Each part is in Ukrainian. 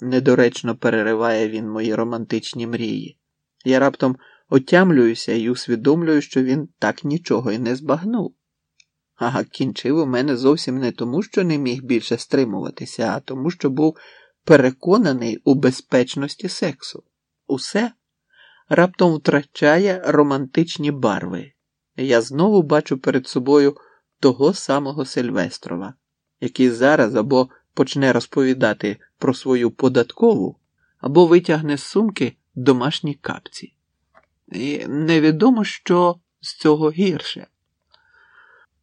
недоречно перериває він мої романтичні мрії. Я раптом отямлююся і усвідомлюю, що він так нічого і не збагнув. Ага, кінчив у мене зовсім не тому, що не міг більше стримуватися, а тому, що був переконаний у безпечності сексу. Усе раптом втрачає романтичні барви. Я знову бачу перед собою того самого Сильвестрова, який зараз або почне розповідати про свою податкову, або витягне з сумки домашні капці. І невідомо, що з цього гірше.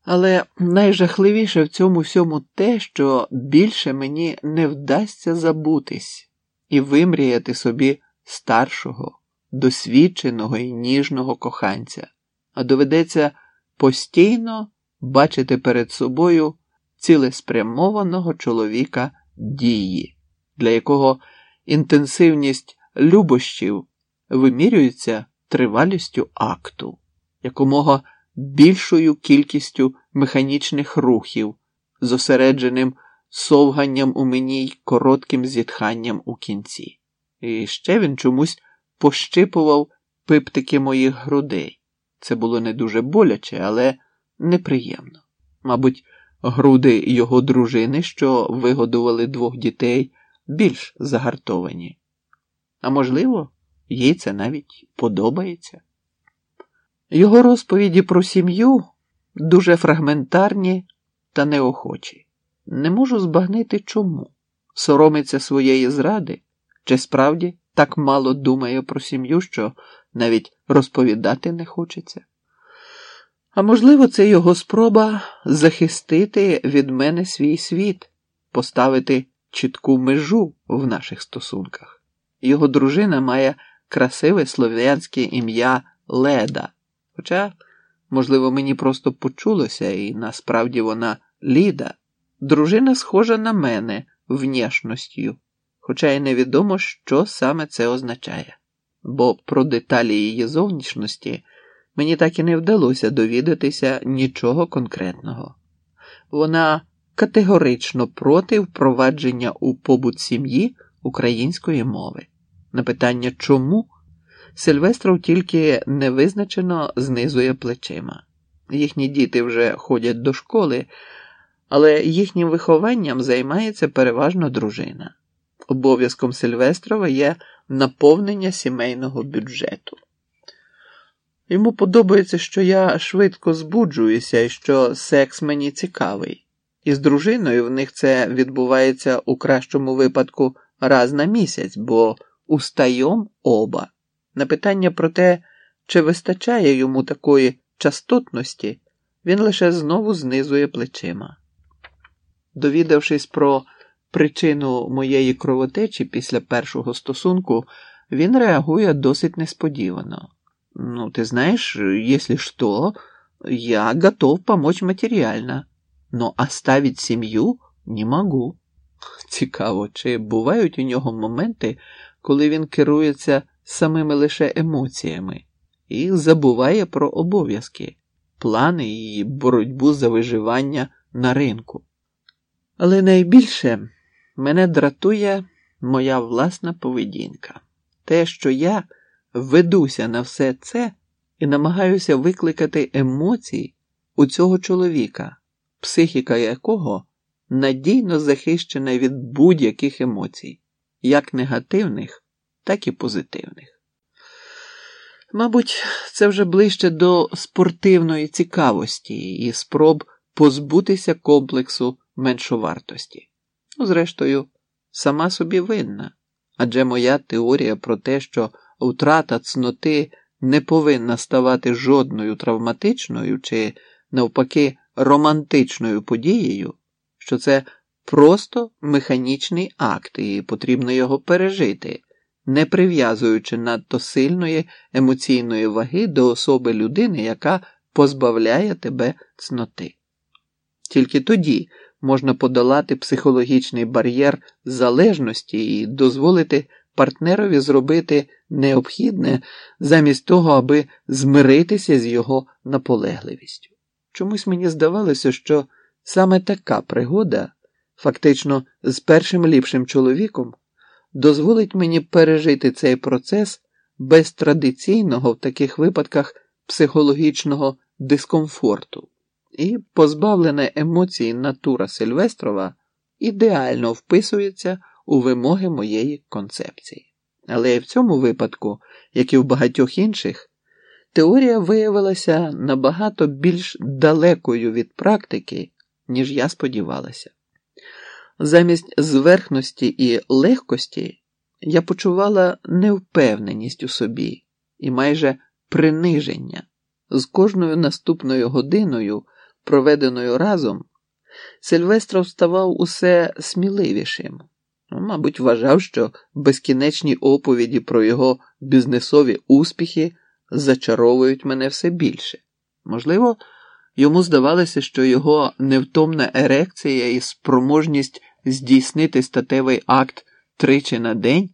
Але найжахливіше в цьому всьому те, що більше мені не вдасться забутись і вимріяти собі старшого, досвідченого і ніжного коханця, а доведеться постійно бачити перед собою цілеспрямованого чоловіка дії, для якого інтенсивність любощів вимірюється тривалістю акту, якомога більшою кількістю механічних рухів, зосередженим совганням у мені й коротким зітханням у кінці. І ще він чомусь пощипував пиптики моїх грудей. Це було не дуже боляче, але неприємно. Мабуть, груди його дружини, що вигодували двох дітей, більш загартовані. А можливо, їй це навіть подобається. Його розповіді про сім'ю дуже фрагментарні та неохочі. Не можу збагнити чому. Соромиться своєї зради, чи справді так мало думає про сім'ю, що навіть розповідати не хочеться. А можливо, це його спроба захистити від мене свій світ, поставити чітку межу в наших стосунках. Його дружина має красиве слов'янське ім'я Леда. Хоча, можливо, мені просто почулося, і насправді вона Ліда. Дружина схожа на мене внешністю, хоча й невідомо, що саме це означає, бо про деталі її зовнішності мені так і не вдалося довідатися нічого конкретного. Вона категорично проти впровадження у побут сім'ї української мови. На питання чому Сильвестров тільки невизначено знизує плечима. Їхні діти вже ходять до школи, але їхнім вихованням займається переважно дружина. Обов'язком Сильвестрова є наповнення сімейного бюджету. Йому подобається, що я швидко збуджуюся і що секс мені цікавий. І з дружиною в них це відбувається у кращому випадку раз на місяць, бо устайом оба. На питання про те, чи вистачає йому такої частотності, він лише знову знизує плечима. Довідавшись про причину моєї кровотечі після першого стосунку, він реагує досить несподівано. Ну, ты знаешь, если что, я готов помочь материально, но оставить сім'ю не могу. Цікаво, чи бувають у нього моменти, коли він керується самими лише емоціями і забуває про обов'язки, плани і боротьбу за виживання на ринку. Але найбільше мене дратує моя власна поведінка, те, що я ведуся на все це і намагаюся викликати емоції у цього чоловіка, психіка якого надійно захищена від будь-яких емоцій, як негативних, так і позитивних. Мабуть, це вже ближче до спортивної цікавості і спроб позбутися комплексу меншовартості. Ну, зрештою, сама собі винна, адже моя теорія про те, що втрата цноти не повинна ставати жодною травматичною чи, навпаки, романтичною подією, що це просто механічний акт, і потрібно його пережити, не прив'язуючи надто сильної емоційної ваги до особи людини, яка позбавляє тебе цноти. Тільки тоді можна подолати психологічний бар'єр залежності і дозволити партнерові зробити необхідне замість того, аби змиритися з його наполегливістю. Чомусь мені здавалося, що саме така пригода, фактично з першим ліпшим чоловіком, дозволить мені пережити цей процес без традиційного в таких випадках психологічного дискомфорту, і позбавлена емоцій натура Сильвестрова ідеально вписується у вимоги моєї концепції. Але в цьому випадку, як і в багатьох інших, теорія виявилася набагато більш далекою від практики, ніж я сподівалася. Замість зверхності і легкості я почувала невпевненість у собі і майже приниження. З кожною наступною годиною, проведеною разом, Сильвестров ставав усе сміливішим. Ну, мабуть, вважав, що безкінечні оповіді про його бізнесові успіхи зачаровують мене все більше. Можливо, йому здавалося, що його невтомна ерекція і спроможність здійснити статевий акт тричі на день